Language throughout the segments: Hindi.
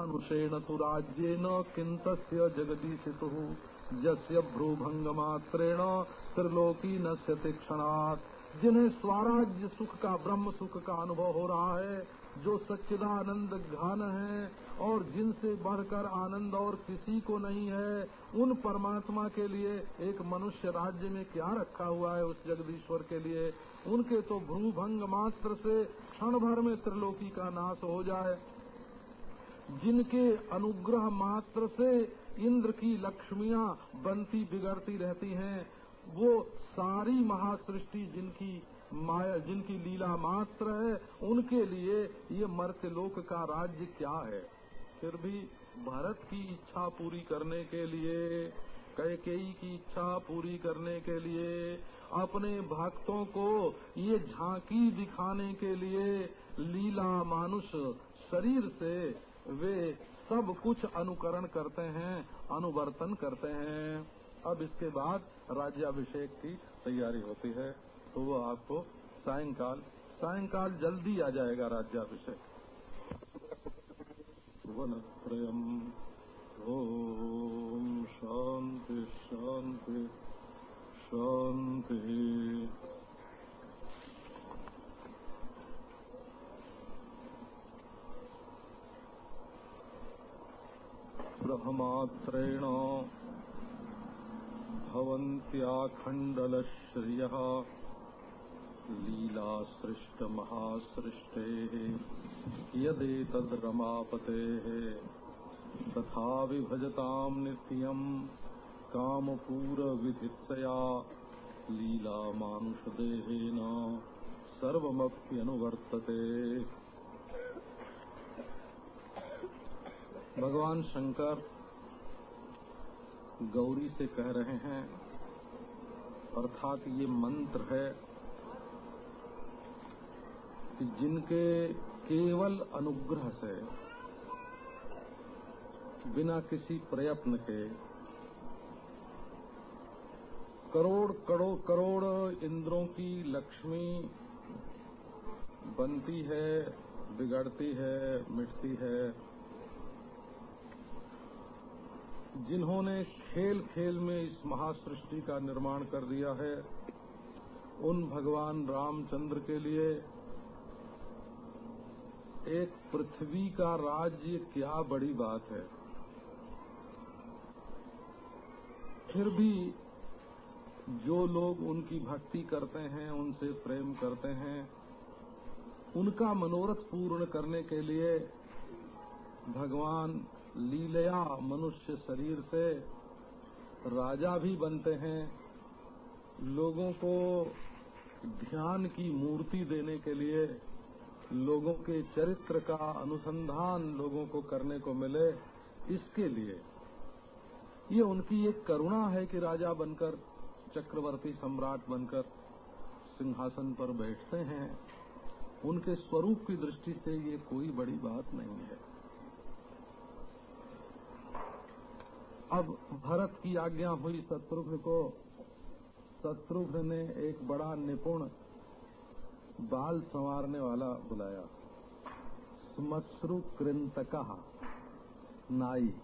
अनुषेण तु राज्येन किन्तस्य जगदीशितुः जस्य भ्रूभंगमात्रेण त्रिलोकी नश्यति क्षणात्। जिन्हें स्वराज्य सुख का, ब्रह्म सुख का अनुभव हो रहा है, जो सच्चिदानंद घन है, और जिनसे बढ़कर आनंद और किसी को नहीं है, उन परमात्मा के लिए एक मनुष्य राज्य में क्या रखा हुआ है उस जगदीश्वर के लिए? उनके तो भ्रूभंग मात्र से क्षण भर में त्रिलोकी का नाश हो जाए। जिनके अनुग्रह मात्र से इंद्र की लक्ष्मियाँ बनती बिगड़ती रहती हैं, वो सारी महासृष्टि जिनकी माया, जिनकी लीला मात्र है, उनके लिए ये मर्त्यलोक का राज्य क्या है? फिर भी भारत की इच्छा पूरी करने के लिए, कैकेयी की इच्छा पूरी करने के लिए, अपने भक्तों को ये झांकी दिखाने के लिए लीला मानुष शरीर से वे सब कुछ अनुकरण करते हैं, अनुवर्तन करते हैं। अब इसके बाद राज्याभिषेक की तैयारी होती है। तो वो आपको सायंकाल सायंकाल जल्दी आ जाएगा राज्याभिषेक। वनत्रयम्। ओम शांति शांति शांति। ब्रह्मात्रेण भवन्त्याखण्डलश्रियः लीलासृष्टमहासृष्टेः यदेतद् रमापतेः तथा विभजताम् नित्यम् कामपूरविधित्सया लीलामानुषदेहेन सर्वमप्यनुवर्तते। भगवान शंकर गौरी से कह रहे हैं, अर्थात ये मंत्र है कि जिनके केवल अनुग्रह से, बिना किसी प्रयत्न के, करोड़ करोड़ करोड़ इंद्रों की लक्ष्मी बनती है, बिगड़ती है, मिटती है। जिन्होंने खेल खेल में इस महासृष्टि का निर्माण कर दिया है, उन भगवान रामचंद्र के लिए एक पृथ्वी का राज्य क्या बड़ी बात है। फिर भी जो लोग उनकी भक्ति करते हैं, उनसे प्रेम करते हैं, उनका मनोरथ पूर्ण करने के लिए भगवान लीलया मनुष्य शरीर से राजा भी बनते हैं। लोगों को ध्यान की मूर्ति देने के लिए लोगों के चरित्र का अनुसंधान लोगों को करने को मिले, इसके लिए। ये उनकी एक करुणा है कि राजा बनकर, चक्रवर्ती सम्राट बनकर सिंहासन पर बैठते हैं। उनके स्वरूप की दृष्टि से ये कोई बड़ी बात नहीं है। अब भरत की आज्ञा हुई शत्रुघ्न को। शत्रुघ्न ने एक बड़ा निपुण बाल संवारने वाला बुलाया। स्मश्रु कृंतका नाई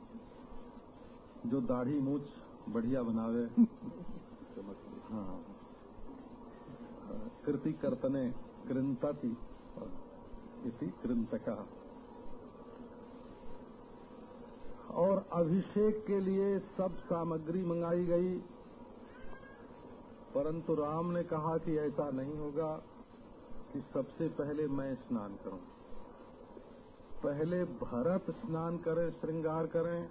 जो दाढ़ी मूछ बढ़िया बनावे। हाँ। कृति कर्तने कृंतति इति कृंतका और अभिषेक के लिए सब सामग्री मंगाई गई। परंतु राम ने कहा कि ऐसा नहीं होगा कि सबसे पहले मैं स्नान करूँ। पहले भरत स्नान करें, श्रृंगार करें,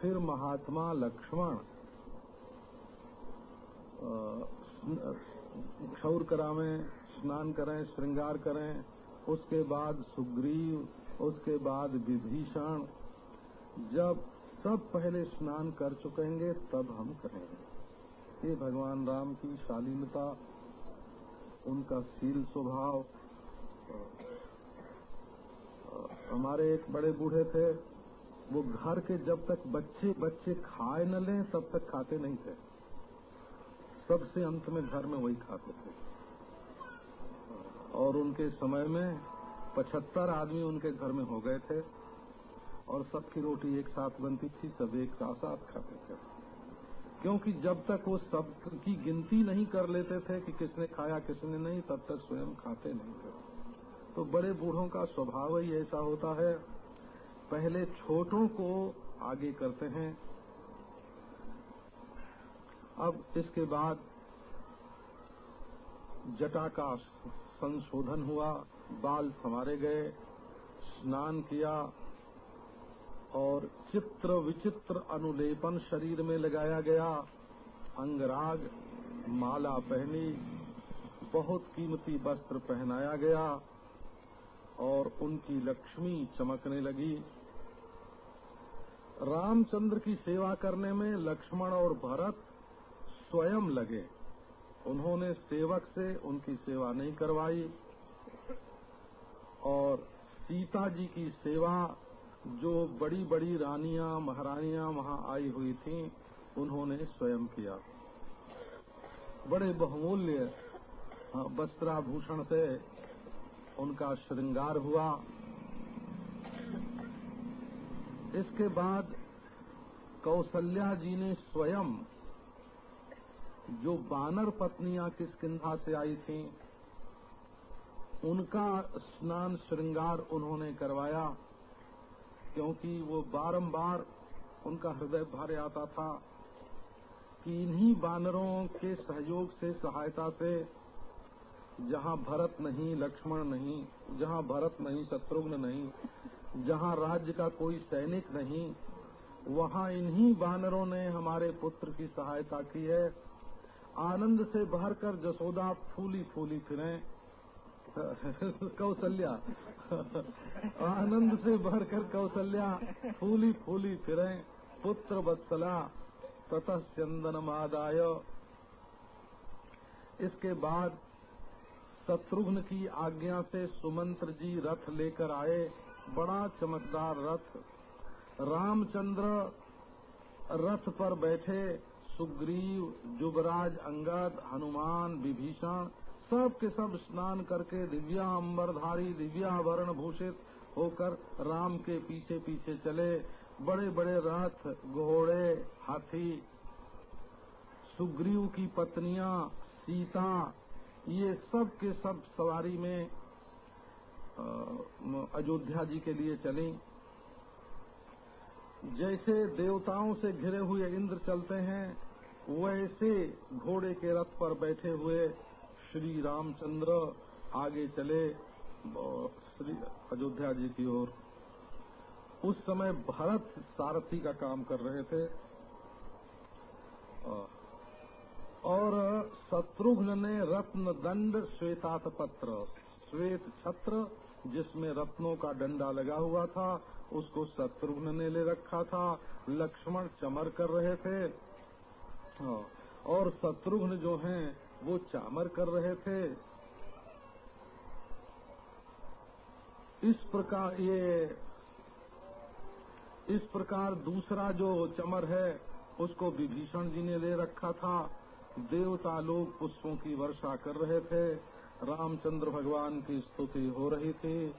फिर महात्मा लक्ष्मण क्षौर करावें, स्नान करें, श्रृंगार करें, उसके बाद सुग्रीव, उसके बाद विभीषण जब सब पहले स्नान कर चुकेंगे, तब हम करेंगे ये भगवान, राम की शालीनता, उनका शील स्वभाव, हमारे एक बड़े बूढ़े थे, वो घर के जब तक बच्चे बच्चे खाए न लें, तब तक खाते नहीं थे। सबसे अंत में घर में वही खाते थे। और उनके समय में पचहत्तर आदमी उनके घर में हो गए थे। और सबकी रोटी एक साथ बनती थी, सब एक साथ खाते थे। क्योंकि जब तक वो सब की गिनती नहीं कर लेते थे कि किसने खाया, किसने नहीं, तब तक स्वयं खाते नहीं थे। तो बड़े बूढ़ों का स्वभाव ही ऐसा होता है, पहले छोटों को आगे करते हैं, अब इसके बाद जटा का संशोधन हुआ, बाल संवारे गए, स्नान किया और चित्र विचित्र अनुलेपन शरीर में लगाया गया। अंगराग, माला पहनी, बहुत कीमती वस्त्र पहनाया गया और उनकी लक्ष्मी चमकने लगी। रामचंद्र की सेवा करने में लक्ष्मण और भरत स्वयं लगे। उन्होंने सेवक से उनकी सेवा नहीं करवाई और सीता जी की सेवा जो बड़ी बड़ी रानियाँ महारानियाँ वहाँ आई हुई थीं उन्होंने स्वयं किया। बड़े बहुमूल्य हाँ, वस्त्राभूषण से उनका श्रृंगार हुआ। इसके बाद कौशल्या जी ने स्वयं जो बानर पत्नियाँ किसकिधा से आई थीं उनका स्नान श्रृंगार उन्होंने करवाया। क्योंकि वो बारंबार उनका हृदय भर आता था कि इन्हीं बानरों के सहयोग से, सहायता से, जहाँ भरत नहीं, लक्ष्मण नहीं, जहाँ भरत नहीं, शत्रुघ्न नहीं, जहाँ राज्य का कोई सैनिक नहीं, वहाँ इन्हीं बानरों ने हमारे पुत्र की सहायता की है। आनंद से भरकर जसोदा फूली फूली फिरें। कौशल्या आनंद से भरकर कौशल्या फूली फूली फिरे, पुत्र बत्सला। ततः चंदन मादाय इसके बाद शत्रुघ्न की आज्ञा से सुमंत्र जी रथ लेकर आए। बड़ा चमकदार रथ। रामचंद्र रथ पर बैठे। सुग्रीव जुबराज अंगद, हनुमान, विभीषण सब के सब स्नान करके दिव्या अम्बरधारी दिव्या दिव्यावरण भूषित होकर राम के पीछे पीछे चले। बड़े बड़े रथ, घोड़े, हाथी, सुग्रीव की पत्नियाँ, सीता, ये सब के सब सवारी में, अयोध्या जी के लिए चली। जैसे देवताओं से घिरे हुए इंद्र चलते हैं, वैसे घोड़े के रथ पर बैठे हुए श्री रामचंद्र आगे चले, श्री अयोध्या जी की ओर। उस समय भरत सारथी का काम कर रहे थे। और शत्रुघ्न ने रत्न दंड श्वेतात पत्र, श्वेत छत्र, जिसमें रत्नों का डंडा लगा हुआ था, उसको शत्रुघ्न ने ले रखा था। लक्ष्मण चमर कर रहे थे। और शत्रुघ्न जो हैं वो चामर कर रहे थे। इस प्रकार ये, इस प्रकार दूसरा जो चमर है, उसको विभीषण जी ने ले रखा था। देवता लोग पुष्पों की वर्षा कर रहे थे। रामचंद्र भगवान की स्तुति हो रही थी।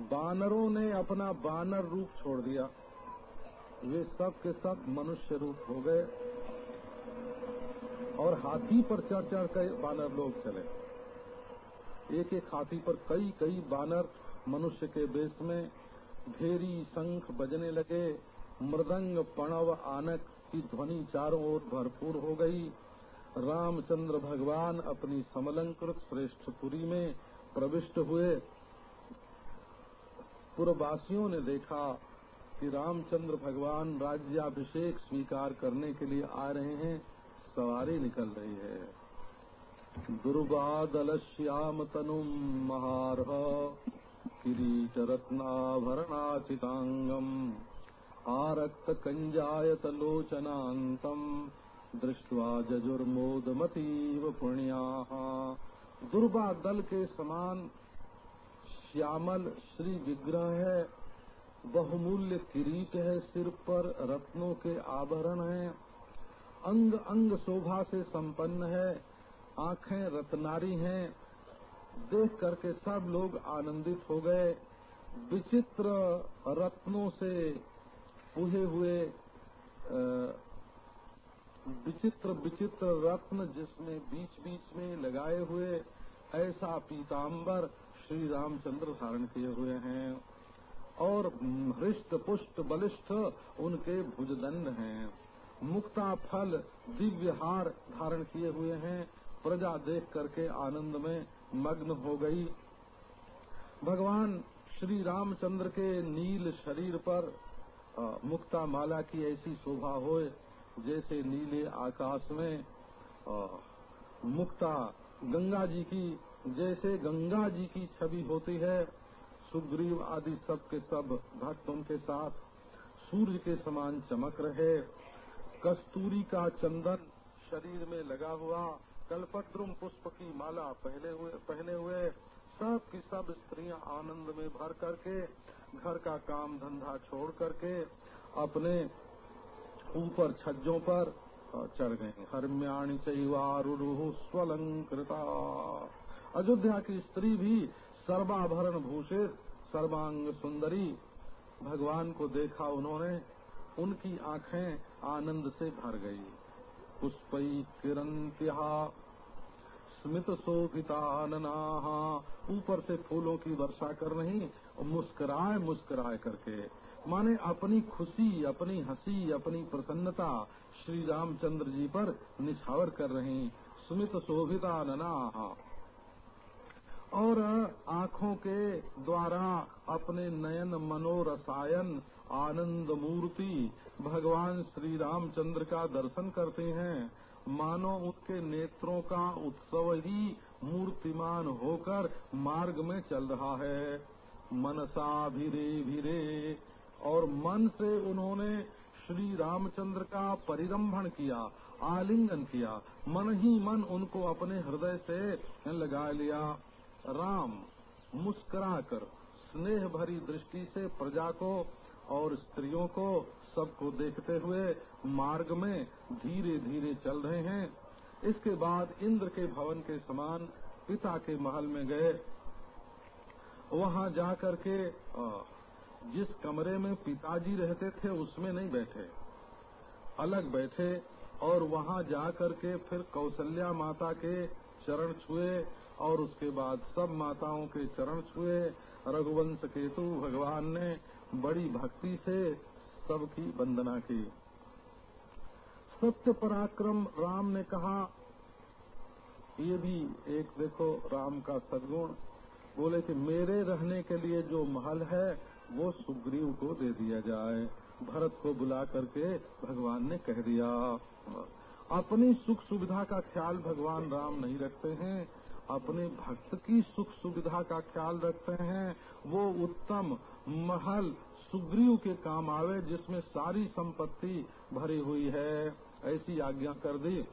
बानरों ने अपना बानर रूप छोड़ दिया। वे सब के सब मनुष्य रूप हो गए। और हाथी पर चढ़ चढ़ कर बानर लोग चले। एक एक हाथी पर कई कई बानर मनुष्य के बेस में घेरी शंख बजने लगे। मृदंग पणव आनक की ध्वनि चारों ओर भरपूर हो गई। रामचंद्र भगवान अपनी समलंकृत श्रेष्ठपुरी में प्रविष्ट हुए। पूर्ववासियों ने देखा कि रामचंद्र भगवान राज्याभिषेक स्वीकार करने के लिए आ रहे हैं। सवारी निकल रही है। दुर्बादल श्याम तनु महार किरीट रत्नाभरणाचितांगम आरक्त कंजायत लोचनातम दृष्टवा जजुर्मोदमतीव पुण्या। दुर्बा दल के समान श्यामल श्री विग्रह है, बहुमूल्य किरीट है, सिर पर रत्नों के आभरण हैं। अंग अंग शोभा से संपन्न है, आँखें रत्नारी हैं, देख करके सब लोग आनंदित हो गए। विचित्र रत्नों से पुहे हुए विचित्र विचित्र रत्न जिसमें बीच बीच में लगाए हुए, ऐसा पीताम्बर श्री रामचंद्र धारण किए हुए हैं। और हृष्ट पुष्ट बलिष्ठ उनके भुजदंड हैं। मुक्ता फल दिव्य हार धारण किए हुए हैं। प्रजा देख करके आनंद में मग्न हो गई। भगवान श्री रामचंद्र के नील शरीर पर मुक्ता माला की ऐसी शोभा होए, जैसे नीले आकाश में मुक्ता गंगा जी की, जैसे गंगा जी की छवि होती है। सुग्रीव आदि सब के सब भक्त उनके साथ सूर्य के समान चमक रहे। कस्तूरी का चंदन शरीर में लगा हुआ, कल्पद्रुम पुष्प की माला पहले हुए, पहने हुए, सब की सब स्त्रियाँ आनंद में भर करके, घर का काम धंधा छोड़ करके, अपने ऊपर छज्जों पर चढ़ गए। हरम्याणी चैवारुह स्वलंकृता। अयोध्या की स्त्री भी सर्वाभरण भूषित, सर्वांग सुंदरी। भगवान को देखा उन्होंने उनकी आँखें आनंद से भर गई। पुष्पई किरण स्मित शोभिता ऊपर से फूलों की वर्षा कर रही, मुस्कुराए मुस्कुराए करके। माने अपनी खुशी, अपनी हँसी, अपनी प्रसन्नता श्री रामचंद्र जी पर निछावर कर रही सुमित शोभिता नना और आँखों के द्वारा अपने नयन मनोरसायन आनंद मूर्ति भगवान श्री रामचंद्र का दर्शन करते हैं। मानो उनके नेत्रों का उत्सव ही मूर्तिमान होकर मार्ग में चल रहा है। मनसा भिरे भिरे। और मन से उन्होंने श्री रामचंद्र का परिरंभण किया, आलिंगन किया। मन ही मन उनको अपने हृदय से लगा लिया। राम, मुस्कुराकर स्नेह भरी दृष्टि से प्रजा को और स्त्रियों को सबको देखते हुए मार्ग में धीरे धीरे चल रहे हैं। इसके बाद इंद्र के भवन के समान पिता के महल में गए। वहाँ जाकर के जिस कमरे में पिताजी रहते थे, उसमें नहीं बैठे। अलग बैठे और वहाँ जा करके फिर कौशल्या माता के चरण छुए और उसके बाद सब माताओं के चरण छुए। रघुवंश केतु भगवान ने बड़ी भक्ति से सबकी वंदना की। सत्य पराक्रम, राम ने कहा, ये भी एक देखो, राम का सदगुण। बोले कि मेरे रहने के लिए जो महल है, वो सुग्रीव को दे दिया जाए। भरत को बुला करके भगवान ने कह दिया। अपनी सुख सुविधा का ख्याल भगवान राम नहीं रखते हैं। अपने भक्त की सुख सुविधा का ख्याल रखते हैं। वो उत्तम महल सुग्रीव के काम आवे, जिसमें सारी संपत्ति भरी हुई है। ऐसी आज्ञा कर दी।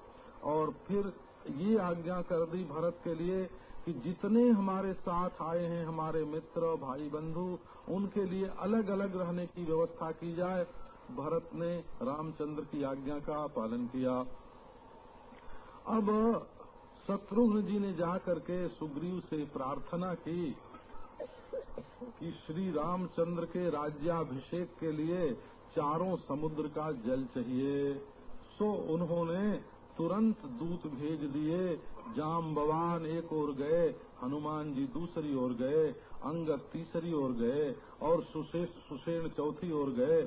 और फिर ये आज्ञा कर दी भरत के लिए कि जितने हमारे साथ आए हैं, हमारे मित्र भाई बंधु उनके लिए अलग अलग रहने की व्यवस्था की जाए। भरत ने रामचंद्र की आज्ञा का पालन किया। अब शत्रुघ्न जी ने जाकर के सुग्रीव से प्रार्थना की। कि श्री रामचंद्र के राज्याभिषेक के लिए चारों समुद्र का जल चाहिए। सो उन्होंने तुरंत दूत भेज दिए, जाम बवान एक ओर गए, हनुमान जी दूसरी ओर गए, अंगद तीसरी ओर गए और सुसेन चौथी ओर गए।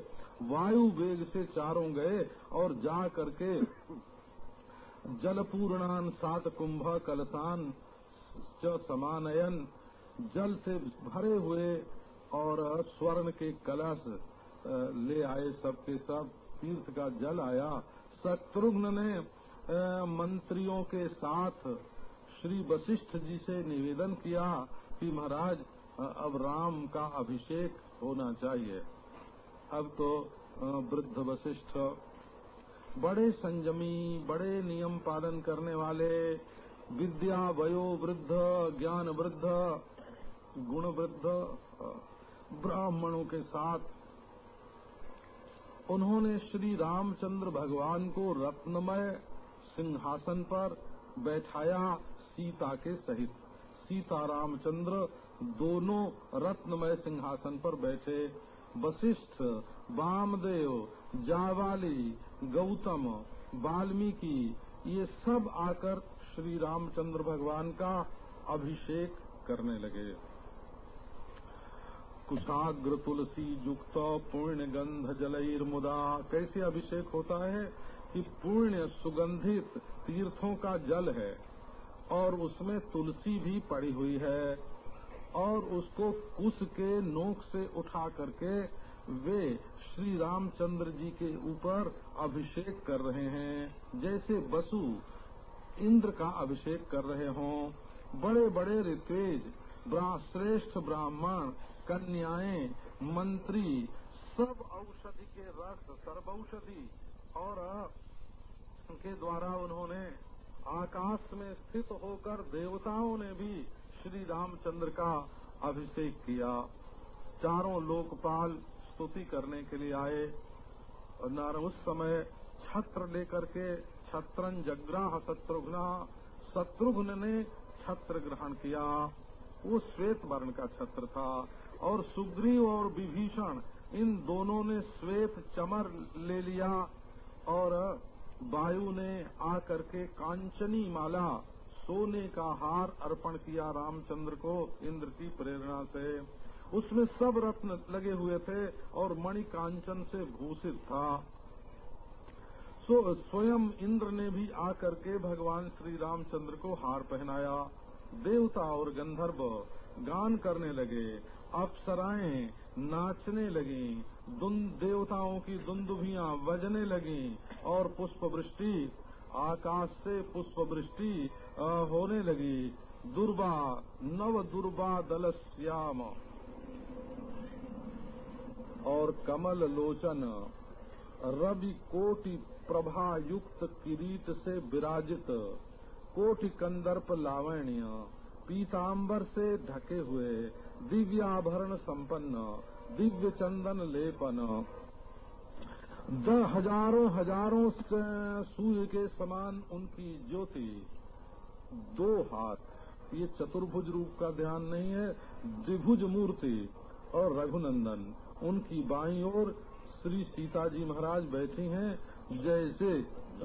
वायु वेग से चारों गए और जा करके जलपूर्णान सात कुंभ कलसान च समानयन जल से भरे हुए और स्वर्ण के कलश ले आए सबके सब। तीर्थ का जल आया। शत्रुघ्न ने मंत्रियों के साथ श्री वशिष्ठ जी से निवेदन किया कि महाराज अब राम का अभिषेक होना चाहिए। अब तो वृद्ध वशिष्ठ, बड़े संयमी, बड़े नियम पालन करने वाले, विद्या वयो वृद्ध ज्ञान वृद्ध गुण वृद्ध ब्राह्मणों के साथ उन्होंने श्री रामचंद्र भगवान को रत्नमय सिंहासन पर बैठाया सीता के सहित। सीता, रामचंद्र दोनों रत्नमय सिंहासन पर बैठे। वशिष्ठ, वामदेव, जावाली, गौतम, वाल्मीकि, ये सब आकर श्री रामचंद्र भगवान का अभिषेक करने लगे। कुशाग्र तुलसी युक्त पूर्ण गंध जलईर मुदा। कैसे अभिषेक होता है कि पूर्ण सुगंधित तीर्थों का जल है और उसमें तुलसी भी पड़ी हुई है और उसको कुश के नोक से उठा करके वे श्री रामचंद्र जी के ऊपर अभिषेक कर रहे हैं। जैसे बसु इंद्र का अभिषेक कर रहे हों बड़े बड़े ऋत्वेज श्रेष्ठ ब्राह्मण कन्याएँ, मंत्री, सब औषधि के रस सर्वौषधि और के द्वारा उन्होंने आकाश में स्थित होकर देवताओं ने भी श्री रामचंद्र का अभिषेक किया। चारों लोकपाल स्तुति करने के लिए आए। और उस समय छत्र लेकर के छत्रन जग्राह शत्रुघ्न शत्रुघ्न ने छत्र ग्रहण किया। वो श्वेत वर्ण का छत्र था। और सुग्रीव और विभीषण, इन दोनों ने श्वेत चमर ले लिया और वायु ने आकर के कांचनी माला, सोने का हार अर्पण किया रामचंद्र को इंद्र की प्रेरणा से। उसमें सब रत्न लगे हुए थे और मणि कांचन से भूषित था। सो, स्वयं इंद्र ने भी आकर के भगवान श्री रामचंद्र को हार पहनाया। देवता और गंधर्व गान करने लगे। अप्सराएँ नाचने लगी देवताओं की दुंदुभियाँ बजने लगी, और पुष्प वृष्टि आकाश से पुष्प वृष्टि होने लगी। दुर्बा, नव दुर्बा दल श्याम। और कमल लोचन, रवि कोटि प्रभा युक्त किरीट से विराजित, कोटि कंदर्प लावण्य पीताम्बर से ढके हुए दिव्याभरण संपन्न, दिव्य चंदन लेपन। द हज़ारों हज़ारों सूर्य के समान उनकी ज्योति। दो हाथ, ये चतुर्भुज रूप का ध्यान नहीं है, द्विभुज मूर्ति और रघुनंदन। उनकी बाई ओर श्री सीता जी महाराज बैठी हैं, जैसे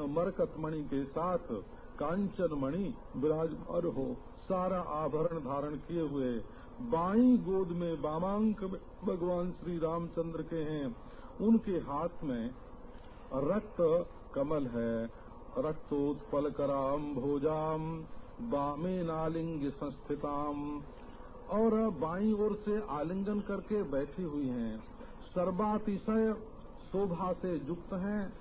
मरकतमणि के साथ कांचन मणि विराजमान हो, सारा आभरण धारण किए हुए। बाई गोद में वामांक भगवान श्री रामचंद्र के हैं। उनके हाथ में रक्त कमल है। रक्तोत्पल कराम भोजाम बामे नालिंग संस्थिताम। और बाई ओर से आलिंगन करके बैठी हुई हैं। सर्वातिशय शोभा से युक्त हैं।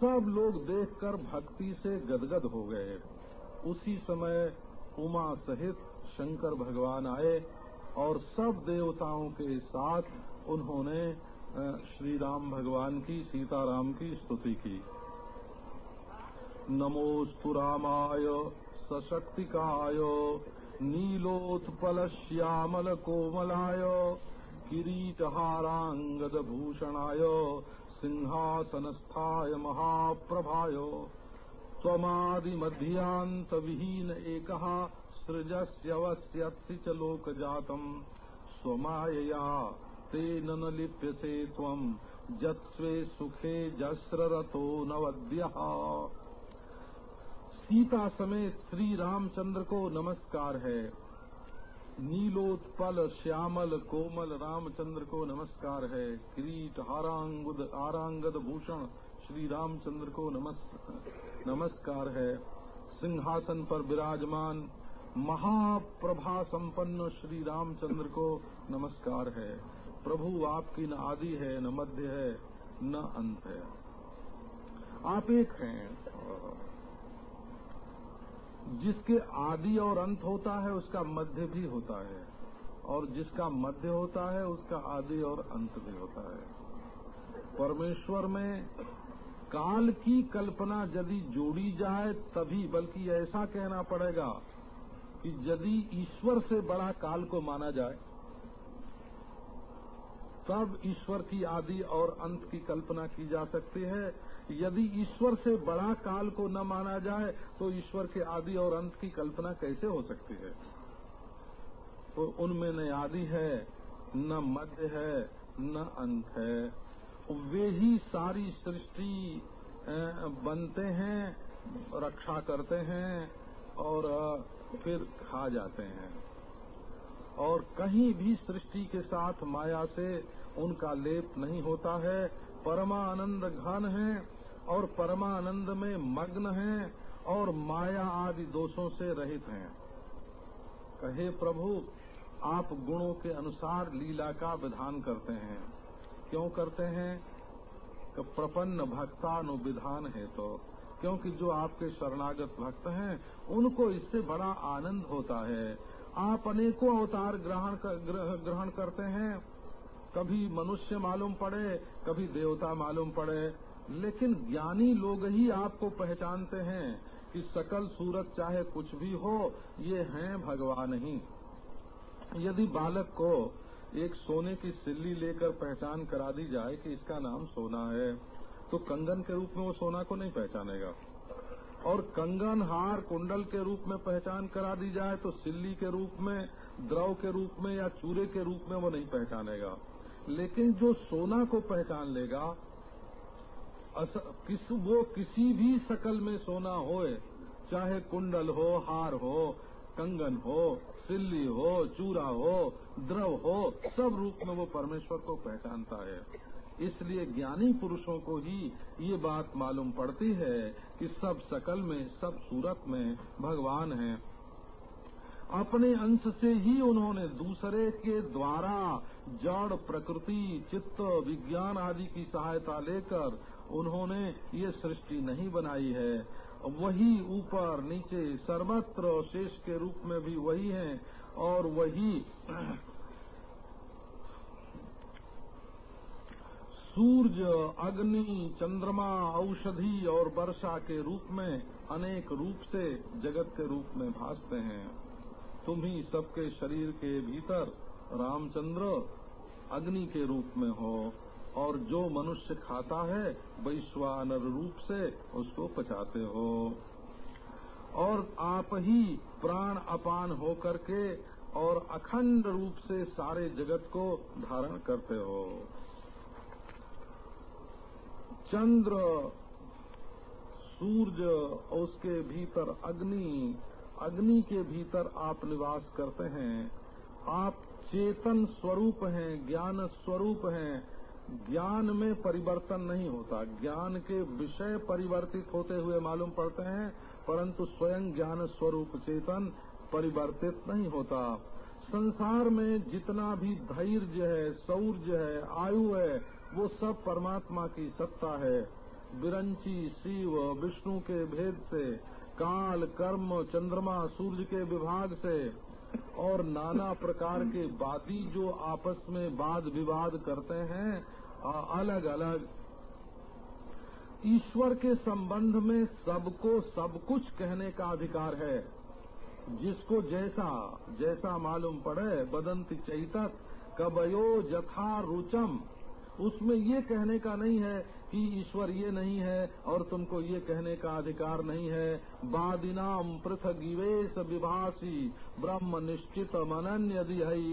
सब लोग देखकर भक्ति से गदगद हो गए। उसी समय उमा सहित शंकर भगवान आए। और सब देवताओं के साथ उन्होंने श्री राम भगवान की, सीताराम की स्तुति की। नमोस्तु रामाय सशक्तिकाय नीलोत्पल श्यामल कोमलाय किरीटहारांगद भूषणाय सिंहासनस्थाय महाप्रभाय। त्वमादिमध्यान्तविहीन एकः सृजस्यवस्यत्सि च लोकजातम् स्वमायया तेन न लिप्यसे त्वम्। जत्स्वे सुखे जस्ररतो नवद्यः। सीता समेत श्री रामचंद्र को नमस्कार है। नीलोत्पल, श्यामल, कोमल रामचंद्र को नमस्कार है। किरीट, हारांगद, आरांगद भूषण श्री रामचंद्र को नमस्कार है। सिंहासन पर विराजमान महाप्रभा संपन्न श्री रामचंद्र को नमस्कार है। प्रभु आपकी न आदि है, न मध्य है, न अंत है। आप एक हैं। जिसके आदि और अंत होता है, उसका मध्य भी होता है। और जिसका मध्य होता है, उसका आदि और अंत भी होता है। परमेश्वर में काल की कल्पना यदि जोड़ी जाए, तभी बल्कि ऐसा कहना पड़ेगा कि यदि ईश्वर से बड़ा काल को माना जाए, तब ईश्वर की आदि और अंत की कल्पना की जा सकती है। यदि ईश्वर से बड़ा काल को न माना जाए तो ईश्वर के आदि और अंत की कल्पना कैसे हो सकती है? तो उनमें न आदि है, न मध्य है, न अंत है। वे ही सारी सृष्टि बनते हैं, रक्षा करते हैं और फिर खा जाते हैं। और कहीं भी सृष्टि के साथ माया से उनका लेप नहीं होता है। परमानंद घन है और परमानंद में मग्न है और माया आदि दोषों से रहित हैं। कहे प्रभु, आप गुणों के अनुसार लीला का विधान करते हैं। क्यों करते हैं? कि प्रपन्न भक्तानुविधान है तो क्योंकि जो आपके शरणागत भक्त हैं, उनको इससे बड़ा आनंद होता है। आप अनेकों अवतार ग्रहण ग्रहण करते हैं। कभी मनुष्य मालूम पड़े, कभी देवता मालूम पड़े, लेकिन ज्ञानी लोग ही आपको पहचानते हैं कि सकल सूरत चाहे कुछ भी हो, ये हैं भगवान ही। यदि बालक को एक सोने की सिल्ली लेकर पहचान करा दी जाए कि इसका नाम सोना है तो कंगन के रूप में वो सोना को नहीं पहचानेगा। और कंगन हार कुंडल के रूप में पहचान करा दी जाए तो सिल्ली के रूप में, द्रव के रूप में या चूरे के रूप में वो नहीं पहचानेगा। लेकिन जो सोना को पहचान लेगा किस, वो किसी भी शकल में सोना होए, चाहे कुंडल हो, हार हो, कंगन हो, सिल्ली हो, चूरा हो, द्रव हो, सब रूप में वो परमेश्वर को पहचानता है। इसलिए ज्ञानी पुरुषों को ही ये बात मालूम पड़ती है कि सब सकल में, सब सूरत में भगवान हैं। अपने अंश से ही उन्होंने दूसरे के द्वारा जड़, प्रकृति, चित्त, विज्ञान आदि की सहायता लेकर उन्होंने ये सृष्टि नहीं बनाई है। वही ऊपर, नीचे, सर्वत्र, शेष के रूप में भी वही है और वही सूर्य, अग्नि, चंद्रमा, औषधि और वर्षा के रूप में अनेक रूप से जगत के रूप में भासते हैं। तुम ही सबके शरीर के भीतर रामचंद्र अग्नि के रूप में हो और जो मनुष्य खाता है वैश्वानर रूप से उसको पचाते हो। और आप ही प्राण अपान हो करके और अखंड रूप से सारे जगत को धारण करते हो। चंद्र, सूर्य और उसके भीतर अग्नि अग्नि के भीतर आप निवास करते हैं। आप चेतन स्वरूप हैं, ज्ञान स्वरूप हैं। ज्ञान में परिवर्तन नहीं होता। ज्ञान के विषय परिवर्तित होते हुए मालूम पड़ते हैं, परंतु स्वयं ज्ञान स्वरूप चेतन परिवर्तित नहीं होता। संसार में जितना भी धैर्य है, शौर्य है, आयु है वो सब परमात्मा की सत्ता है। बिरंची शिव विष्णु के भेद से, काल, कर्म, चंद्रमा, सूर्य के विभाग से, और नाना प्रकार के वादी जो आपस में वाद विवाद करते हैं अलग अलग ईश्वर के संबंध में सबको सब कुछ कहने का अधिकार है। जिसको जैसा जैसा मालूम पड़े, बदंत चैतत, कबयो जथा रुचम। उसमें ये कहने का नहीं है कि ईश्वर ये नहीं है और तुमको ये कहने का अधिकार नहीं है। बादिनाम पृथक विभाषी ब्रह्म निश्चित मनन्य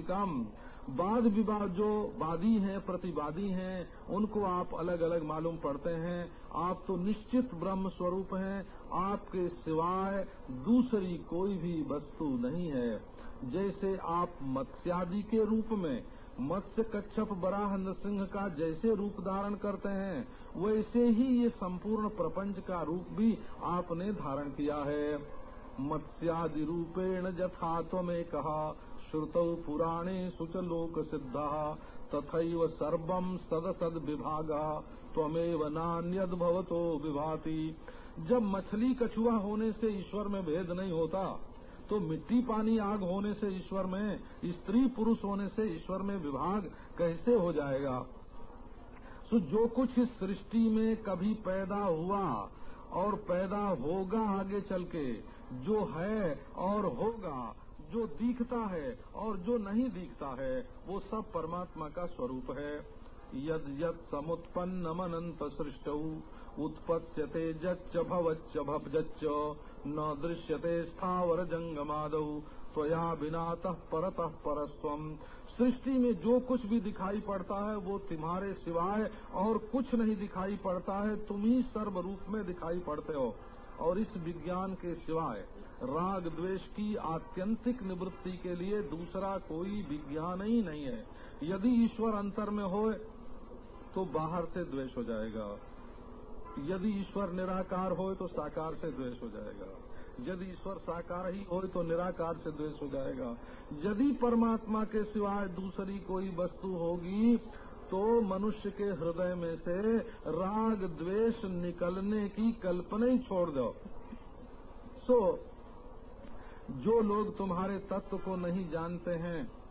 कम वाद विवाद जो वादी हैं, प्रतिवादी हैं, उनको आप अलग अलग मालूम पड़ते हैं। आप तो निश्चित ब्रह्म स्वरूप हैं, आपके सिवाय दूसरी कोई भी वस्तु नहीं है। जैसे आप मत्स्यादि के रूप में मत्स्य कच्छप बराह नृसिंह का जैसे रूप धारण करते हैं, वैसे ही ये संपूर्ण प्रपंच का रूप भी आपने धारण किया है। मत्स्यादि रूपेण जथा में कहा श्रुतौ पुराणे सुच लोक सिद्धा, तथैव सर्वम सद सद विभागा, त्वमेव नान्यद भवतो विभाति। जब मछली कछुआ होने से ईश्वर में भेद नहीं होता तो मिट्टी पानी आग होने से ईश्वर में, स्त्री पुरुष होने से ईश्वर में विभाग कैसे हो जाएगा? तो जो कुछ इस सृष्टि में कभी पैदा हुआ और पैदा होगा आगे चल के, जो है और होगा, जो दिखता है और जो नहीं दिखता है, वो सब परमात्मा का स्वरूप है। यद यद समुत्पन्न अनंत सृष्ट उत्पत्स्यते जच्च भवच्च भवजच्च न दृश्यते स्थावर जंगमाद, त्वया बिनातः परतः परस्वम। सृष्टि में जो कुछ भी दिखाई पड़ता है, वो तुम्हारे सिवाय और कुछ नहीं दिखाई पड़ता है। तुम ही सर्व रूप में दिखाई पड़ते हो। और इस विज्ञान के सिवाय राग द्वेष की आत्यंतिक निवृत्ति के लिए दूसरा कोई विज्ञान ही नहीं है। यदि ईश्वर अंतर में हो तो बाहर से द्वेष हो जाएगा। यदि ईश्वर निराकार हो तो साकार से द्वेष हो जाएगा। यदि ईश्वर साकार ही हो तो निराकार से द्वेष हो जाएगा। यदि परमात्मा के सिवाय दूसरी कोई वस्तु होगी तो मनुष्य के हृदय में से राग द्वेष निकलने की कल्पना ही छोड़ दो। सो so, जो लोग तुम्हारे तत्व को नहीं जानते हैं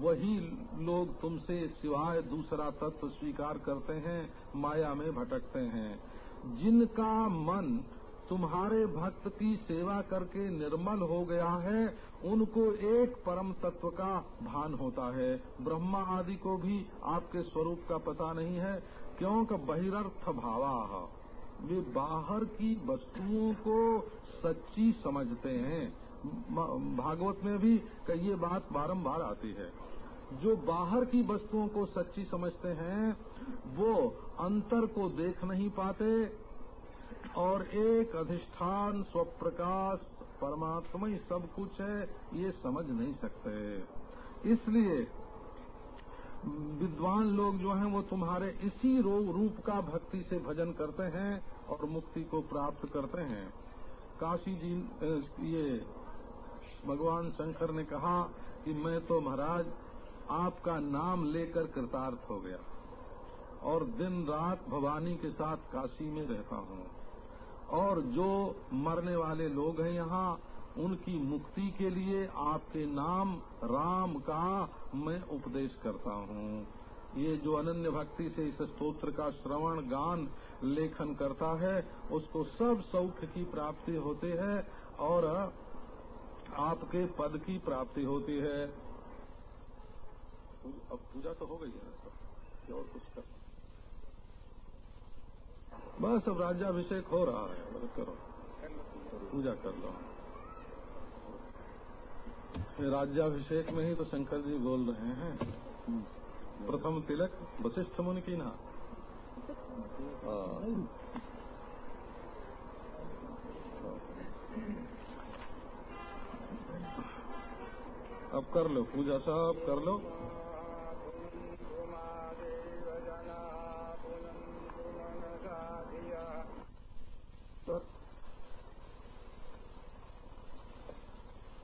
वही लोग तुमसे सिवाय दूसरा तत्व स्वीकार करते हैं, माया में भटकते हैं। जिनका मन तुम्हारे भक्त की सेवा करके निर्मल हो गया है, उनको एक परम तत्व का भान होता है। ब्रह्मा आदि को भी आपके स्वरूप का पता नहीं है, क्योंकि बहिर्थ भावा वे बाहर की वस्तुओं को सच्ची समझते हैं। भागवत में भी ये बात बारंबार आती है। जो बाहर की वस्तुओं को सच्ची समझते हैं, वो अंतर को देख नहीं पाते और एक अधिष्ठान, स्वप्रकाश, परमात्मा ही सब कुछ है, ये समझ नहीं सकते। इसलिए विद्वान लोग जो हैं, वो तुम्हारे इसी रोग रूप का भक्ति से भजन करते हैं और मुक्ति को प्राप्त करते हैं। काशी जी ये भगवान शंकर ने कहा कि मैं तो महाराज आपका नाम लेकर कृतार्थ हो गया और दिन रात भवानी के साथ काशी में रहता हूँ। और जो मरने वाले लोग हैं यहाँ, उनकी मुक्ति के लिए आपके नाम राम का मैं उपदेश करता हूँ। ये जो अनन्य भक्ति से इस स्तोत्र का श्रवण, गान, लेखन करता है, उसको सब सौख्य की प्राप्ति होते है और आपके पद की प्राप्ति होती है। अब पूजा तो हो गई है और कुछ कर? बस अब राज्याभिषेक हो रहा है बस करो। पूजा कर लो। राज्याभिषेक में ही तो शंकर जी बोल रहे हैं। प्रथम तिलक, वशिष्ठ मुनि की ना। अब कर लो, पूजा सब कर लो।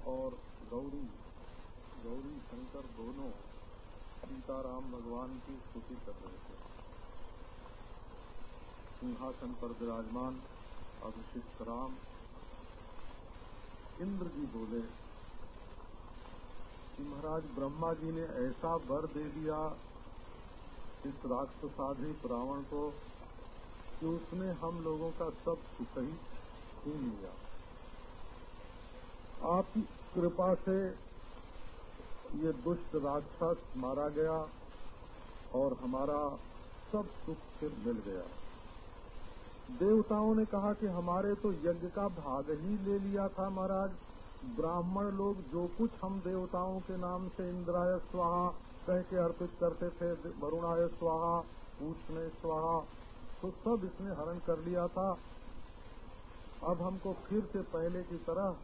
और गौरी गौरी शंकर दोनों सीताराम भगवान की स्तुति कर रहे थे। सिंहासन पर विराजमान, अभिषिक्त राम। इंद्र जी बोले कि महाराज ब्रह्मा जी ने ऐसा वर दे दिया, इस राक्षसाधिक रावण को, कि उसने हम लोगों का सब सुख ही छीन लिया। आपकी कृपा से ये दुष्ट राक्षस मारा गया और हमारा सब सुख फिर मिल गया। देवताओं ने कहा कि हमारे तो यज्ञ का भाग ही ले लिया था महाराज। ब्राह्मण लोग जो कुछ हम देवताओं के नाम से इंद्राय स्वाहा कह के अर्पित करते थे, वरुणाय स्वाहा पूछने स्वाहा तो सब इसने हरण कर लिया था। अब हमको फिर से पहले की तरह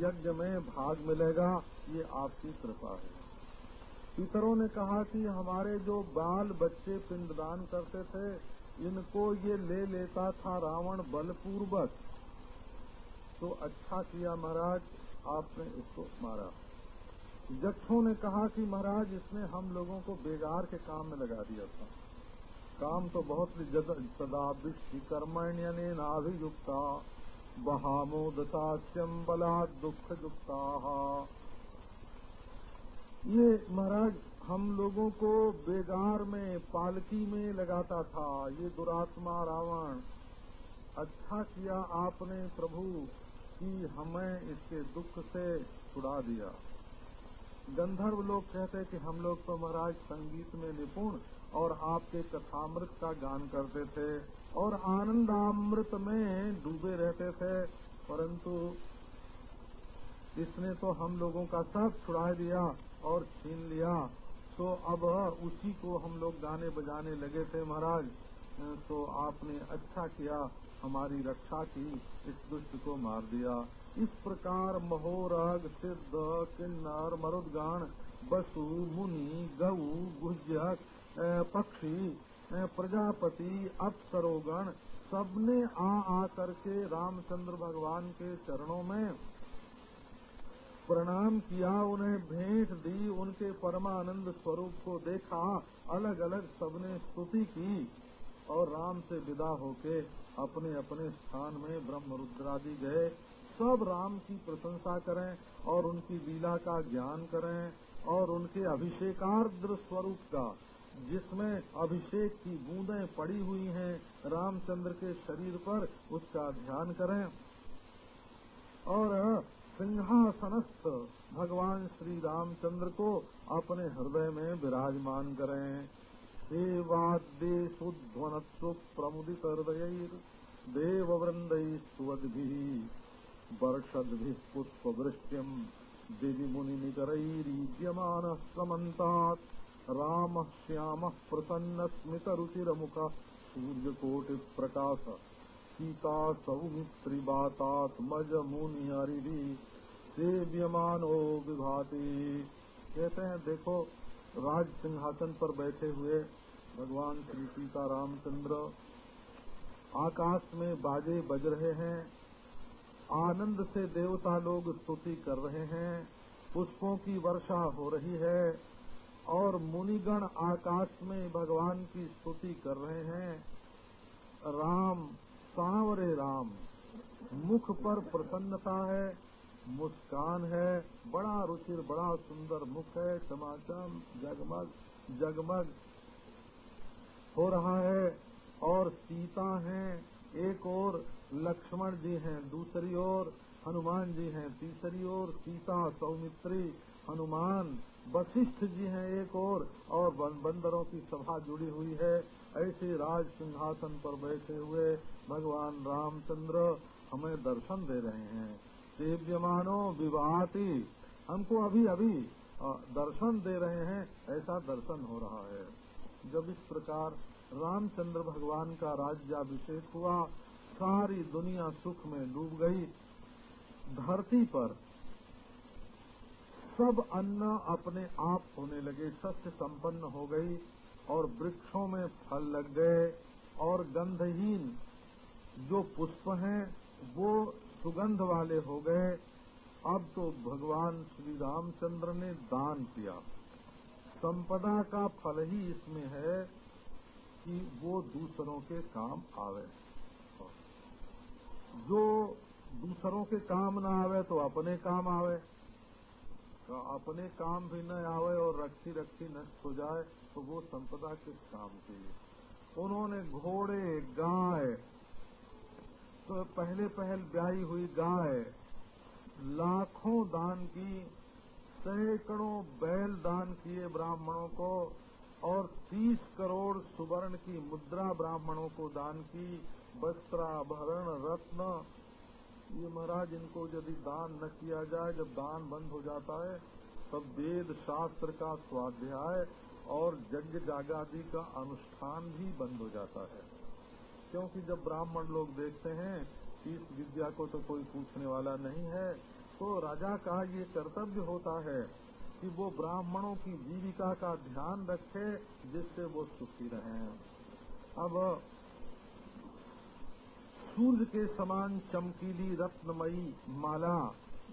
यज्ञ में भाग मिलेगा, ये आपकी कृपा है। पितरों ने कहा कि हमारे जो बाल बच्चे पिंडदान करते थे, इनको ये ले लेता था रावण बलपूर्वक। तो अच्छा किया महाराज आपने इसको मारा। जट्ठों ने कहा कि महाराज, इसने हम लोगों को बेगार के काम में लगा दिया था। काम तो बहुत सदा विष्टि कर्मण्य ने नाभियुक्ता बहामोदतास्यम बला दुख युक्ता ये महाराज, हम लोगों को बेगार में, पालकी में लगाता था। ये दुरात्मा रावण अच्छा किया आपने प्रभु। कि हमें इसके दुख से छुड़ा दिया। गंधर्व लोग कहते कि हम लोग तो महाराज संगीत में निपुण और आपके कथामृत का गान करते थे और आनंदामृत में डूबे रहते थे, परंतु इसने तो हम लोगों का सब छुड़ा दिया और छीन लिया। तो अब उसी को हम लोग गाने बजाने लगे थे महाराज। तो आपने अच्छा किया। हमारी रक्षा की इस दुष्ट को मार दिया। इस प्रकार महोरग सिद्ध किन्नर मरुदगण बसु मुनि गऊ गुजक पक्षी प्रजापति, अप्सरोगण, सबने आ आ करके रामचंद्र भगवान के चरणों में प्रणाम किया, उन्हें भेंट दी, उनके परमानंद स्वरूप को देखा अलग अलग सबने स्तुति की और राम से विदा होके अपने अपने स्थान में ब्रह्म रुद्रादि गए, सब राम की प्रशंसा करें और उनकी लीला का ज्ञान करें और उनके अभिषेकार्द्र स्वरूप का, जिसमें अभिषेक की बूंदें पड़ी हुई हैं, रामचंद्र के शरीर पर उसका ध्यान करें। और सिंहासनस्थ भगवान श्री रामचंद्र को अपने हृदय में विराजमान करें। देवाद्य सुध्वनत्व प्रमुदित हृदय देव वृंद सुवदि वर्षदि दिवि मुनि निकरैरीज्यमान समन्तात् राम श्याम प्रसन्न स्मित रुचिरमुख सूर्यकोटि प्रकाश सीता सौमित्रिबातात्मज मुनि हरिधि सेव्यमानो विभाति। कहते हैं, देखो राज सिंहासन पर बैठे हुए भगवान श्री सीता रामचंद्र आकाश में बाजे बज रहे हैं। आनंद से देवता लोग स्तुति कर रहे हैं। पुष्पों की वर्षा हो रही है और मुनिगण आकाश में भगवान की स्तुति कर रहे हैं। राम, सांवरे राम, मुख पर प्रसन्नता है। मुस्कान है। बड़ा रुचिर, बड़ा सुंदर मुख है। चमाचम जगमग जगमग हो रहा है। और सीता हैं। एक और लक्ष्मण जी हैं। दूसरी ओर हनुमान जी हैं। तीसरी ओर सीता, सौमित्री, हनुमान, वशिष्ठ जी हैं एक और। और बंदरों की सभा जुड़ी हुई है। ऐसे राज सिंहासन पर बैठे हुए भगवान रामचंद्र हमें दर्शन दे रहे हैं। सेव्यमानो विवाहती। हमको अभी अभी दर्शन दे रहे हैं, ऐसा दर्शन हो रहा है। जब इस प्रकार रामचंद्र भगवान का राज्याभिषेक हुआ, सारी दुनिया सुख में डूब गई। धरती पर सब अन्न अपने आप होने लगे, सत्य संपन्न हो गई और वृक्षों में फल लग गए। और गंधहीन जो पुष्प हैं, वो सुगंध वाले हो गए। अब तो भगवान श्री रामचंद्र ने दान किया। संपदा का फल ही इसमें है कि वो दूसरों के काम आवे। जो दूसरों के काम ना आवे तो अपने काम आवे। तो अपने काम भी न आवे और रखी रखी नष्ट हो जाए तो वो संपदा किस काम की उन्होंने घोड़े, गाय तो पहले पहल ब्याही हुई गाय, लाखों दान की, सैकड़ों बैल दान किए ब्राह्मणों को, और तीस करोड़ सुवर्ण की मुद्रा ब्राह्मणों को दान की, वस्त्राभरण, रत्न। ये महाराज, इनको यदि दान न किया जाए, जब दान बंद हो जाता है, तब वेद शास्त्र का स्वाध्याय और यज्ञ जागादि का अनुष्ठान भी बंद हो जाता है। क्योंकि जब ब्राह्मण लोग देखते हैं कि इस विद्या को तो कोई पूछने वाला नहीं है तो राजा का ये कर्तव्य होता है कि वो ब्राह्मणों की जीविका का ध्यान रखे, जिससे वो सुखी रहे। अब सूर्य के समान चमकीली रत्नमयी माला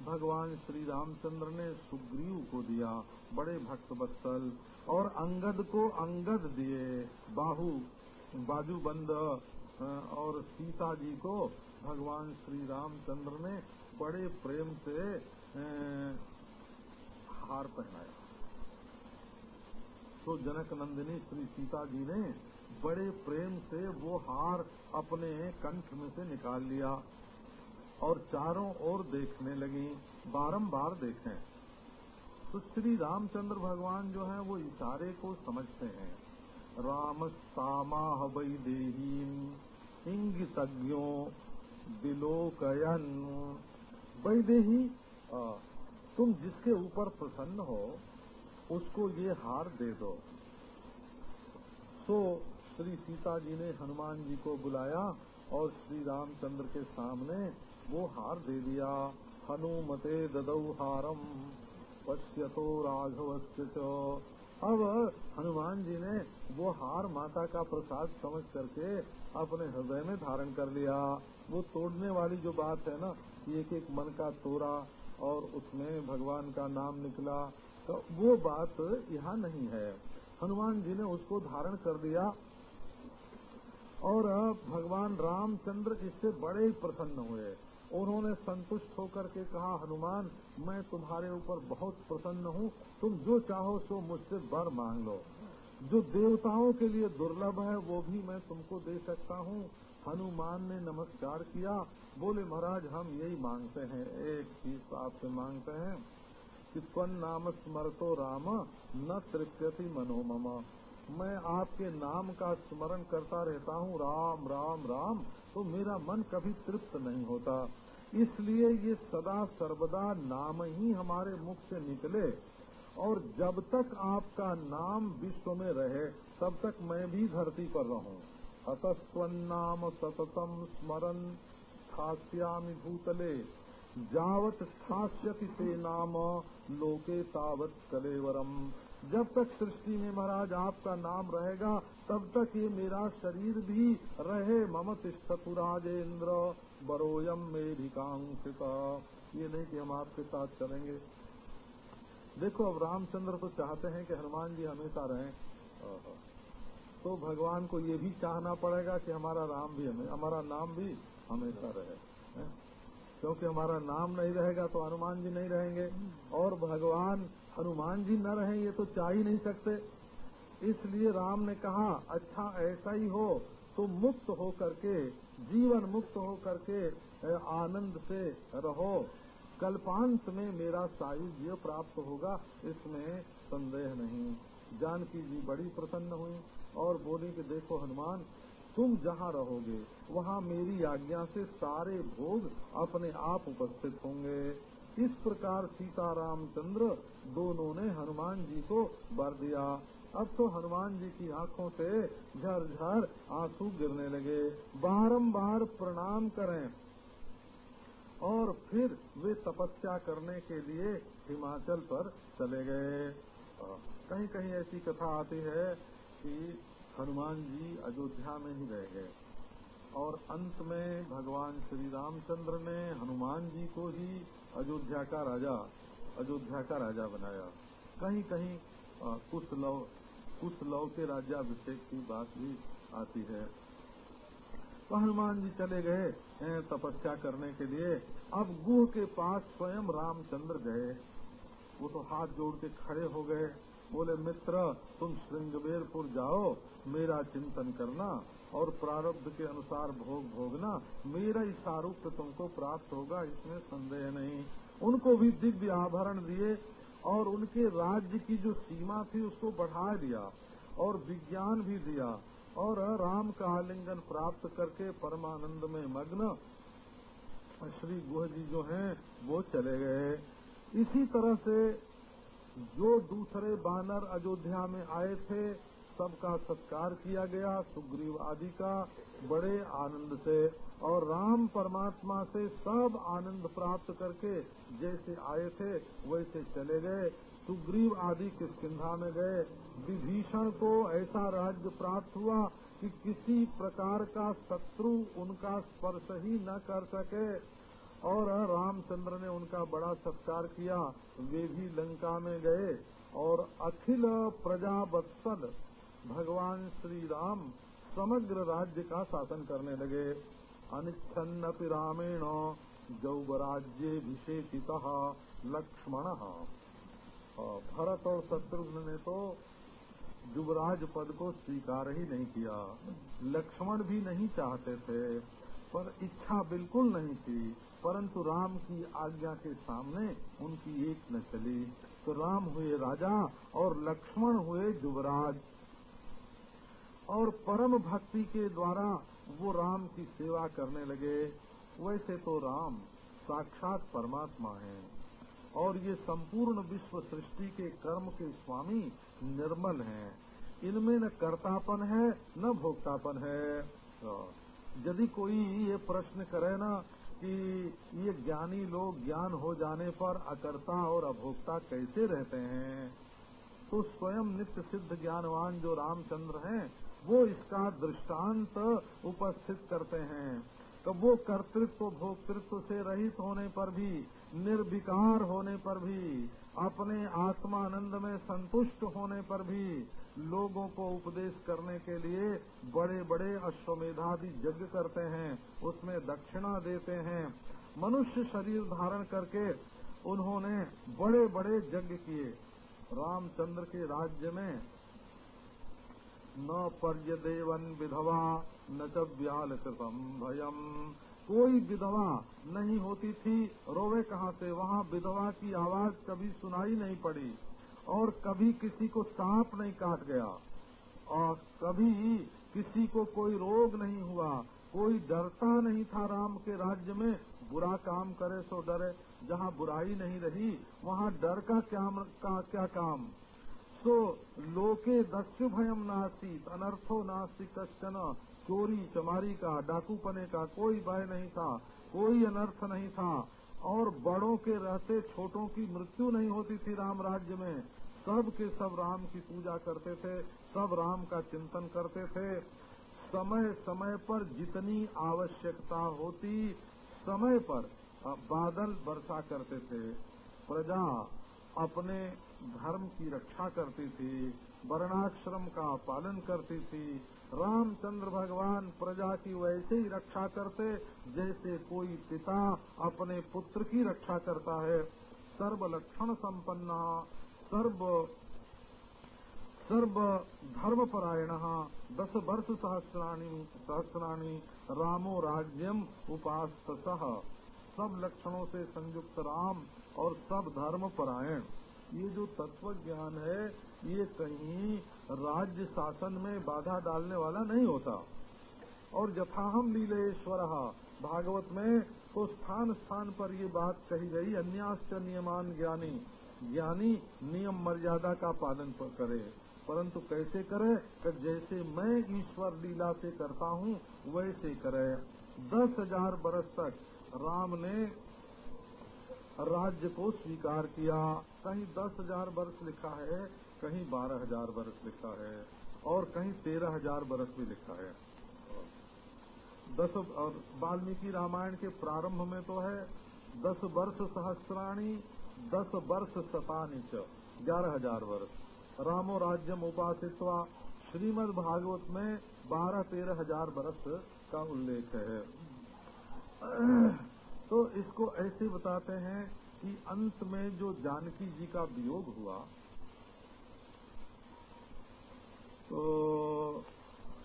भगवान श्री रामचंद्र ने सुग्रीव को दिया, बड़े भक्त बत्सल और अंगद को अंगद दिए। बाहु, बाजूबंद और सीता जी को भगवान श्री रामचंद्र ने बड़े प्रेम से हार पहनाया। तो जनक नंदिनी श्री सीता जी ने बड़े प्रेम से वो हार अपने कंठ में से निकाल लिया और चारों ओर देखने लगी, बारंबार देखें। तो श्री रामचंद्र भगवान जो है, वो इशारे को समझते हैं। राम सामाह वैदेहीन इंगितज्ञों दिलोकयन वैदेही तुम जिसके ऊपर प्रसन्न हो, उसको ये हार दे दो। तो श्री सीता जी ने हनुमान जी को बुलाया और श्री रामचंद्र के सामने वो हार दे दिया। हनुमते ददौ हारम, पश्यतो राघवस्य अब हनुमान जी ने वो हार माता का प्रसाद समझ करके अपने हृदय में धारण कर लिया। वो तोड़ने वाली जो बात है ना एक एक मन का तोड़ा और उसमें भगवान का नाम निकला तो वो बात यहाँ नहीं है। हनुमान जी ने उसको धारण कर दिया और भगवान रामचंद्र इससे बड़े ही प्रसन्न हुए। उन्होंने संतुष्ट होकर के कहा, हनुमान, मैं तुम्हारे ऊपर बहुत प्रसन्न हूँ। तुम जो चाहो सो मुझसे बर मांग लो। जो देवताओं के लिए दुर्लभ है, वो भी मैं तुमको दे सकता हूँ। हनुमान ने नमस्कार किया। बोले, महाराज, हम यही मांगते हैं। एक चीज़ आपसे मांगते हैं कि स्वन नाम स्मरतो राम, न तृप्यति मनोममा मैं आपके नाम का स्मरण करता रहता हूँ। राम राम राम तो मेरा मन कभी तृप्त नहीं होता। इसलिए ये सदा सर्वदा नाम ही हमारे मुख से निकले। और जब तक आपका नाम विश्व में रहे, तब तक मैं भी धरती पर रहूँ। अतस्वन्नाम सततम स्मरण स्थास्यामि भूतले, जावत स्थास्यति से नाम, लोके तावत कलेवरम। जब तक सृष्टि में महाराज आपका नाम रहेगा, तब तक ये मेरा शरीर भी रहे, मम तिष्ठपुराजेन्द्र बरोयम मेधिकांक्षिता ये नहीं कि हम आपके साथ चलेंगे। देखो अब रामचंद्र तो चाहते हैं कि हनुमान जी हमेशा रहें। तो भगवान को ये भी चाहना पड़ेगा कि हमारा राम भी हमें हमारा नाम भी हमेशा रहे है? क्योंकि हमारा नाम नहीं रहेगा तो हनुमान जी नहीं रहेंगे। और भगवान हनुमान जी न रहे ये तो चाह ही नहीं सकते। इसलिए राम ने कहा अच्छा ऐसा ही हो तो मुक्त हो करके जीवन मुक्त हो करके आनंद से रहो। कल्पांत में मेरा सायुज्य प्राप्त होगा, इसमें संदेह नहीं। जानकी जी बड़ी प्रसन्न हुई और बोली कि देखो हनुमान, तुम जहाँ रहोगे, वहाँ मेरी आज्ञा से सारे भोग अपने आप उपस्थित होंगे। इस प्रकार सीता रामचंद्र दोनों ने हनुमान जी को बर दिया। अब तो हनुमान जी की आँखों से झरझर आँसू गिरने लगे। बारंबार प्रणाम करें। और फिर वे तपस्या करने के लिए हिमाचल पर चले गए। कहीं कहीं ऐसी कथा आती है कि हनुमान जी अयोध्या में ही रह गए। और अंत में भगवान श्री रामचंद्र ने हनुमान जी को ही अयोध्या का राजा, अयोध्या का राजा बनाया। कहीं कहीं कुछ लव कुछ लव के राज्याभिषेक की बात भी आती है। तो हनुमान जी चले गए। तपस्या करने के लिए। अब गुह के पास स्वयं रामचंद्र गए। वो तो हाथ जोड़ के खड़े हो गए। बोले, मित्र, तुम श्रृंगवेरपुर जाओ, मेरा चिंतन करना और प्रारब्ध के अनुसार भोग भोगना। मेरा ही सारूप्य तुमको प्राप्त होगा, इसमें संदेह नहीं। उनको भी दिव्य आभरण दिए और उनके राज्य की जो सीमा थी, उसको बढ़ा दिया और विज्ञान भी दिया। और राम का आलिंगन प्राप्त करके परमानंद में मग्न। श्री गुह जी जो हैं, वो चले गए। इसी तरह से जो दूसरे बानर अयोध्या में आए थे, सबका सत्कार किया गया सुग्रीव आदि का बड़े आनंद से। और राम परमात्मा से सब आनंद प्राप्त करके जैसे आए थे, वैसे चले गए। सुग्रीव आदि किस किसकिधा में गए? विभीषण को ऐसा राज्य प्राप्त हुआ कि किसी प्रकार का शत्रु उनका स्पर्श ही न कर सके। और रामचंद्र ने उनका बड़ा सत्कार किया। वे भी लंका में गए और अखिल प्रजा वत्सल भगवान श्री राम समग्र राज्य का शासन करने लगे। अनिच्छन्न रामेण जौबराज्य विशेषित लक्ष्मण भरत और शत्रुघ्न ने तो युवराज पद को स्वीकार ही नहीं किया। लक्ष्मण भी नहीं चाहते थे, पर इच्छा बिल्कुल नहीं थी। परंतु राम की आज्ञा के सामने उनकी एक न चली। तो राम हुए राजा और लक्ष्मण हुए युवराज। और परम भक्ति के द्वारा वो राम की सेवा करने लगे। वैसे तो राम साक्षात परमात्मा है। और ये संपूर्ण विश्व सृष्टि के कर्म के स्वामी निर्मल हैं। इनमें न कर्तापन है, न भोक्तापन है। यदि कोई ये प्रश्न करे ना कि ये ज्ञानी लोग ज्ञान हो जाने पर अकर्ता और अभोक्ता कैसे रहते हैं तो स्वयं नित्य सिद्ध ज्ञानवान जो रामचंद्र हैं, वो इसका दृष्टांत उपस्थित करते हैं। तो वो कर्तृत्व, भोक्तृत्व से रहित होने पर भी, निर्विकार होने पर भी अपने आत्मानंद में संतुष्ट होने पर भी लोगों को उपदेश करने के लिए बड़े बड़े अश्वमेधादि यज्ञ करते हैं, उसमें दक्षिणा देते हैं। मनुष्य शरीर धारण करके उन्होंने बड़े बड़े यज्ञ किए। रामचंद्र के राज्य में, न पर्यदेवन विधवा, न च व्याल कृतम भयम। कोई विधवा नहीं होती थी। रोवे कहाँ से वहाँ विधवा की आवाज़ कभी सुनाई नहीं पड़ी और कभी किसी को सांप नहीं काट गया और कभी किसी को कोई रोग नहीं हुआ। कोई डरता नहीं था राम के राज्य में। बुरा काम करे सो डरे। जहाँ बुराई नहीं रही, वहाँ डर का क्या का क्या काम? सो लोके दस्यु भयम नास्ती, अनर्थो नास्ती कश्चन। चोरी चमारी का डाकू पने का कोई भय नहीं था, कोई अनर्थ नहीं था। और बड़ों के रहते छोटों की मृत्यु नहीं होती थी राम राज्य में। सब के सब राम की पूजा करते थे, सब राम का चिंतन करते थे। समय समय पर जितनी आवश्यकता होती, समय पर बादल वर्षा करते थे। प्रजा अपने धर्म की रक्षा करती थी, वर्णाश्रम का पालन करती थी रामचंद्र भगवान प्रजा की वैसे ही रक्षा करते, जैसे कोई पिता अपने पुत्र की रक्षा करता है। सर्व लक्षण संपन्ना, सर्व सर्व धर्मपरायण दस वर्ष सहस्राणी सहस्राणी रामो राज्यम उपास सब लक्षणों से संयुक्त राम और सब धर्म परायण। ये जो तत्व ज्ञान है ये कहीं राज्य शासन में बाधा डालने वाला नहीं होता। और यथाहम लीलेश्वर, भागवत में तो स्थान स्थान पर ये बात कही गई, अन्याश्च नियमान ज्ञानी। ज्ञानी नियम मर्यादा का पालन पर करे। परंतु कैसे करे? कि जैसे मैं ईश्वर लीला से करता हूँ, वैसे करे। दस हज़ार बरस तक राम ने राज्य को स्वीकार किया। कहीं दस हज़ार वर्ष लिखा है कहीं बारह हज़ार वर्ष लिखा है और कहीं तेरह हज़ार वर्ष भी लिखा है। दस, और वाल्मीकि रामायण के प्रारंभ में तो है, दस वर्ष सहस्राणी, दस वर्ष शतानी च, ग्यारह हज़ार वर्ष। रामो राज्यम उपासित्वा, श्रीमद भागवत में बारह तेरह हज़ार वर्ष का उल्लेख है। तो इसको ऐसे बताते हैं कि अंत में जो जानकी जी का वियोग हुआ तो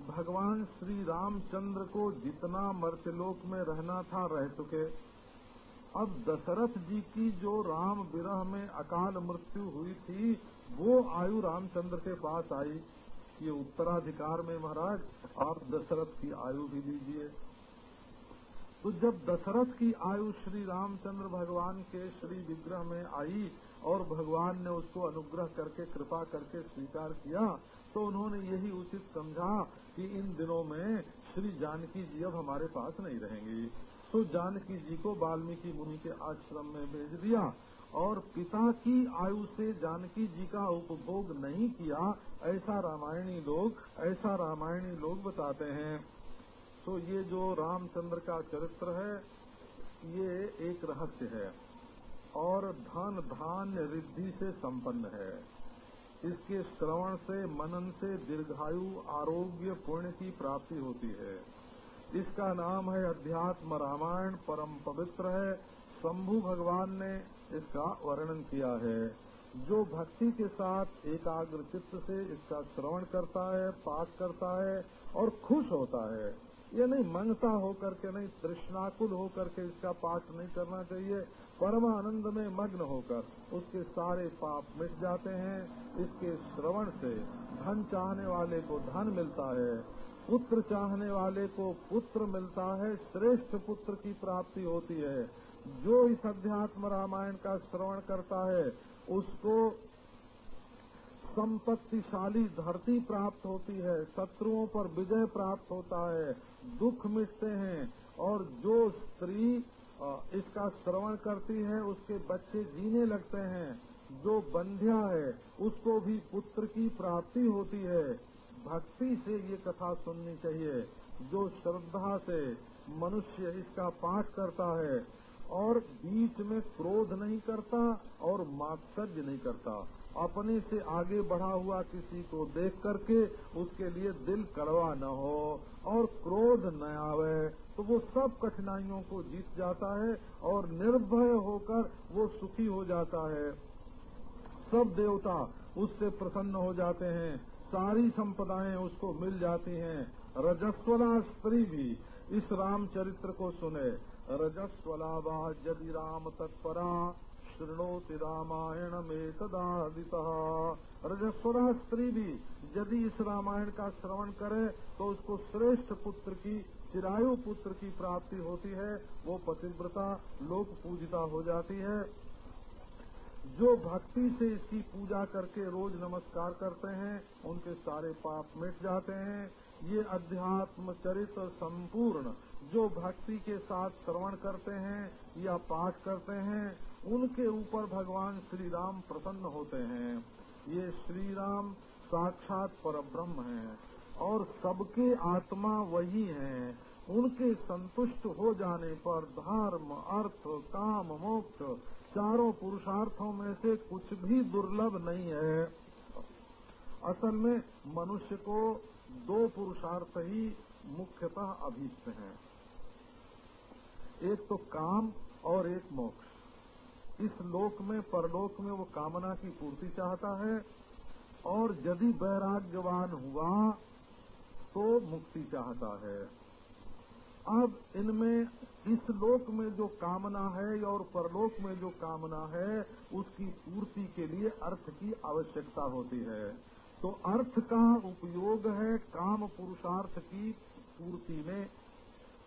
भगवान श्री रामचंद्र को जितना मर्त्यलोक में रहना था रह चुके। अब दशरथ जी की जो राम विरह में अकाल मृत्यु हुई थी, वो आयु रामचंद्र के पास आई। ये उत्तराधिकार में महाराज, आप दशरथ की आयु भी दीजिए तो जब दशरथ की आयु श्री रामचंद्र भगवान के श्री विग्रह में आई और भगवान ने उसको अनुग्रह करके, कृपा करके स्वीकार किया तो उन्होंने यही उचित समझा कि इन दिनों में श्री जानकी जी अब हमारे पास नहीं रहेंगी। तो जानकी जी को वाल्मीकि मुनि के आश्रम में भेज दिया और पिता की आयु से जानकी जी का उपभोग नहीं किया, ऐसा रामायणी लोग, ऐसा रामायणी लोग बताते हैं। तो ये जो रामचंद्र का चरित्र है, ये एक रहस्य है और धन धान्य रिद्धि से संपन्न है। इसके श्रवण से, मनन से दीर्घायु, आरोग्य, पुण्य की प्राप्ति होती है। इसका नाम है अध्यात्म रामायण, परम पवित्र है। शंभु भगवान ने इसका वर्णन किया है। जो भक्ति के साथ एकाग्र चित्त से इसका श्रवण करता है, पाठ करता है और खुश होता है। ये नहीं मंगता होकर के नहीं, तृष्णाकुल होकर के इसका पाठ नहीं करना चाहिए। परमानंद में मग्न होकर उसके सारे पाप मिट जाते हैं। इसके श्रवण से धन चाहने वाले को धन मिलता है, पुत्र चाहने वाले को पुत्र मिलता है, श्रेष्ठ पुत्र की प्राप्ति होती है। जो इस अध्यात्म रामायण का श्रवण करता है, उसको संपत्तिशाली धरती प्राप्त होती है, शत्रुओं पर विजय प्राप्त होता है, दुख मिटते हैं, और जो स्त्री इसका श्रवण करती है, उसके बच्चे जीने लगते हैं, जो बंध्या है, उसको भी पुत्र की प्राप्ति होती है। भक्ति से ये कथा सुननी चाहिए, जो श्रद्धा से मनुष्य इसका पाठ करता है, और बीच में क्रोध नहीं करता और मात्सर्य नहीं करता। अपने से आगे बढ़ा हुआ किसी को देख करके उसके लिए दिल कड़वा न हो और क्रोध न आवे तो वो सब कठिनाइयों को जीत जाता है और निर्भय होकर वो सुखी हो जाता है। सब देवता उससे प्रसन्न हो जाते हैं, सारी संपदाएँ उसको मिल जाती हैं। रजस्वला स्त्री भी इस रामचरित्र को सुने। रजस्वला वाह यदि राम तत्परा शृणोति रामायण में तदादिता रजस्वरा स्त्री भी यदि इस रामायण का श्रवण करे तो उसको श्रेष्ठ पुत्र की, चिरायु पुत्र की प्राप्ति होती है, वो पतिव्रता, लोक पूजिता हो जाती है। जो भक्ति से इसकी पूजा करके रोज नमस्कार करते हैं, उनके सारे पाप मिट जाते हैं। ये अध्यात्म चरित्र संपूर्ण, जो भक्ति के साथ श्रवण करते हैं, या पाठ करते हैं उनके ऊपर भगवान श्री राम प्रसन्न होते हैं। ये श्री राम साक्षात पर ब्रह्म है और सबके आत्मा वही हैं। उनके संतुष्ट हो जाने पर धर्म, अर्थ, काम, मोक्ष चारों पुरुषार्थों में से कुछ भी दुर्लभ नहीं है। असल में मनुष्य को दो पुरुषार्थ ही मुख्यतः अभीष्ट हैं। एक तो काम और एक मोक्ष। इस लोक में, परलोक में वो कामना की पूर्ति चाहता है और यदि वैराग्यवान हुआ तो मुक्ति चाहता है। अब इनमें इस लोक में जो कामना है और परलोक में जो कामना है, उसकी पूर्ति के लिए अर्थ की आवश्यकता होती है। तो अर्थ का उपयोग है काम पुरुषार्थ की पूर्ति में,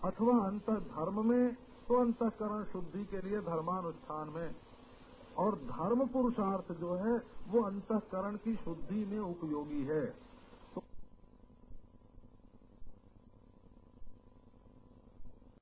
अथवा अंत धर्म में तो अंतकरण शुद्धि के लिए धर्मानुष्ठान में? और धर्म पुरुषार्थ जो है, वो अंतकरण की शुद्धि में उपयोगी है।